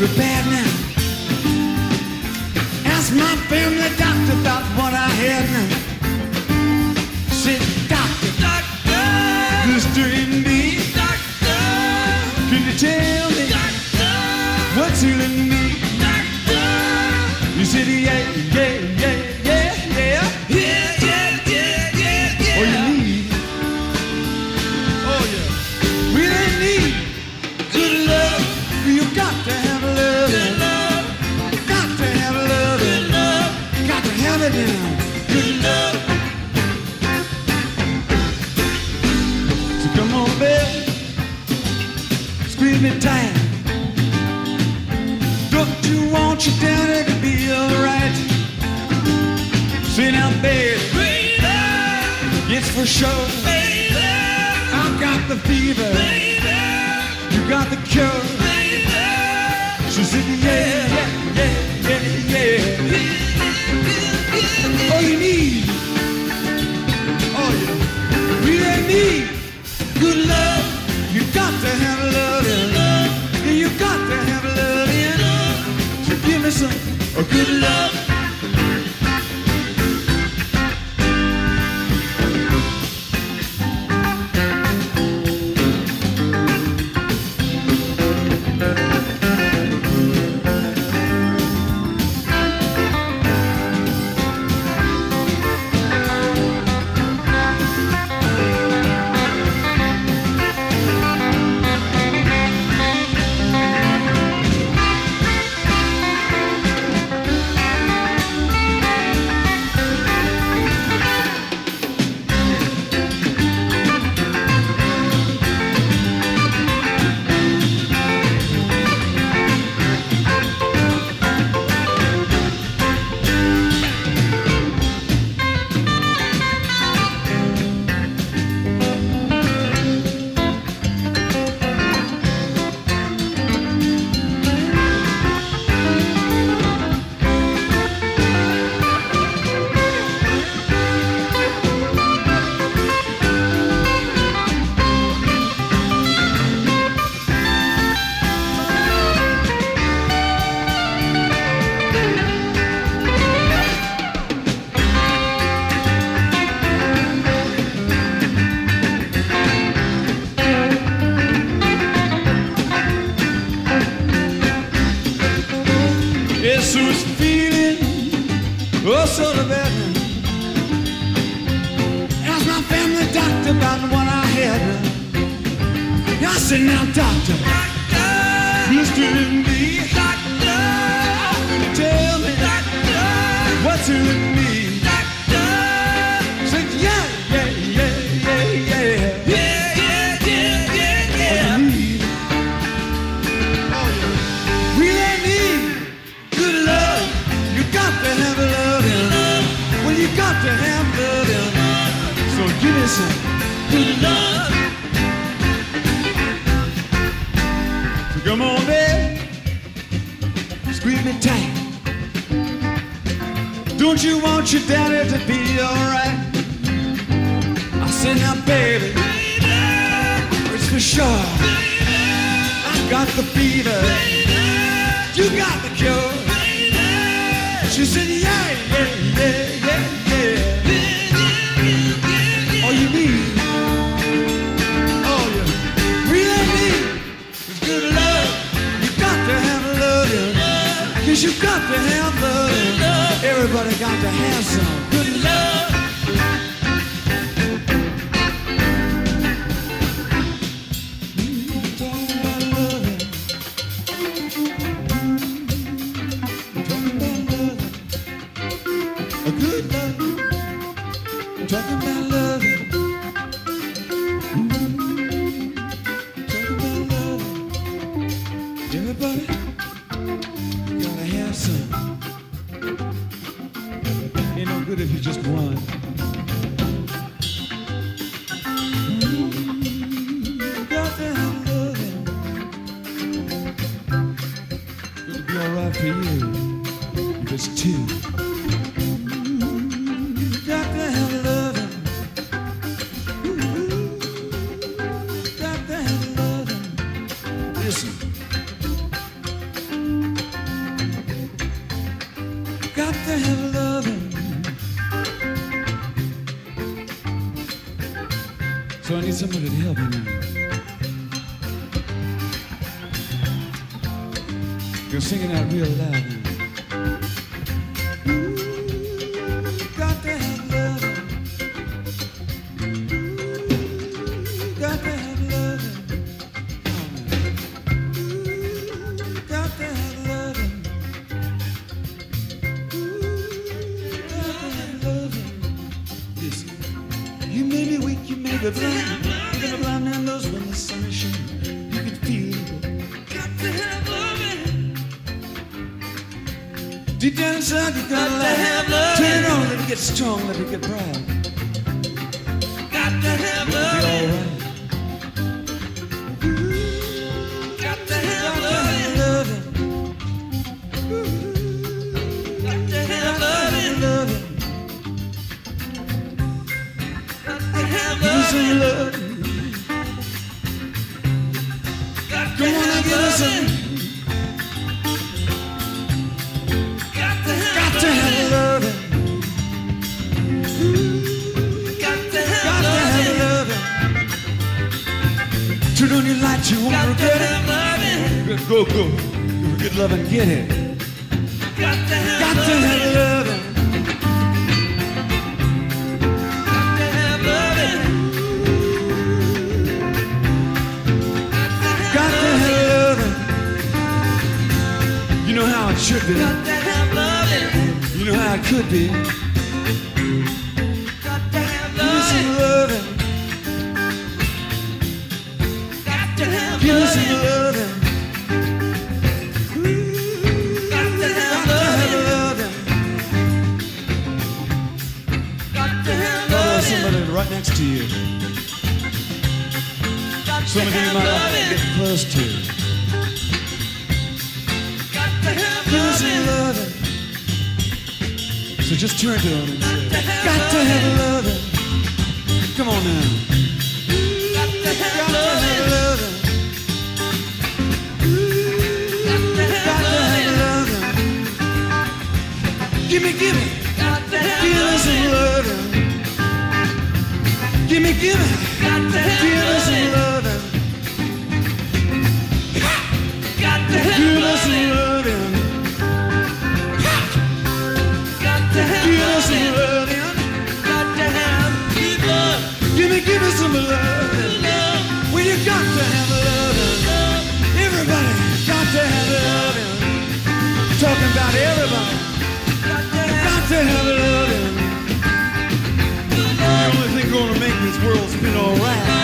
to bed now. Ask my family doctor about what I had now. look to want you down, it'll be alright. See now, babe, baby, it's for sure. Baby, I've got the fever. Baby, you got the cure. Baby, so sitting, yeah, yeah, yeah, yeah, yeah. Listen now, doctor. Doctor. Listen to. Doctor. Tell me. Doctor. What's in me? Don't you want your daddy to be alright? I said, now, baby, baby it's for sure. Baby, I got the fever. Baby, you got the cure. She said, yeah, yeah, yeah. got to have some. If you just one. So I need somebody to help me now. You're singing out real loud now. You may blind. You're gonna blind man knows when the sun is shining. You can feel it. Got to have loving. Deep down inside, you gotta Got to love. have loving. Turn it on, let it get strong, let it get proud. Got to have loving. Loving. Turn on your light, you won't Got regret have loving. it. Go, go. Get love and get it. Got to have Got to have loving. loving. Got to have loving. Got to have loving. You know how it should be. Got to have loving. You know how it could be. To you. Got to Somebody you might loving. get close to. Got to have Give some loving. loving. So just turn to him and say, Got to have loving. Come on now. Got to have Got have to have loving. loving. Got to Got to have loving. loving. Give me, gimme, gimme some loving. Gimme some loving. Gimme some loving. Goddamn. Give me, gimme some loving. Well, you got to have love. world's been alright.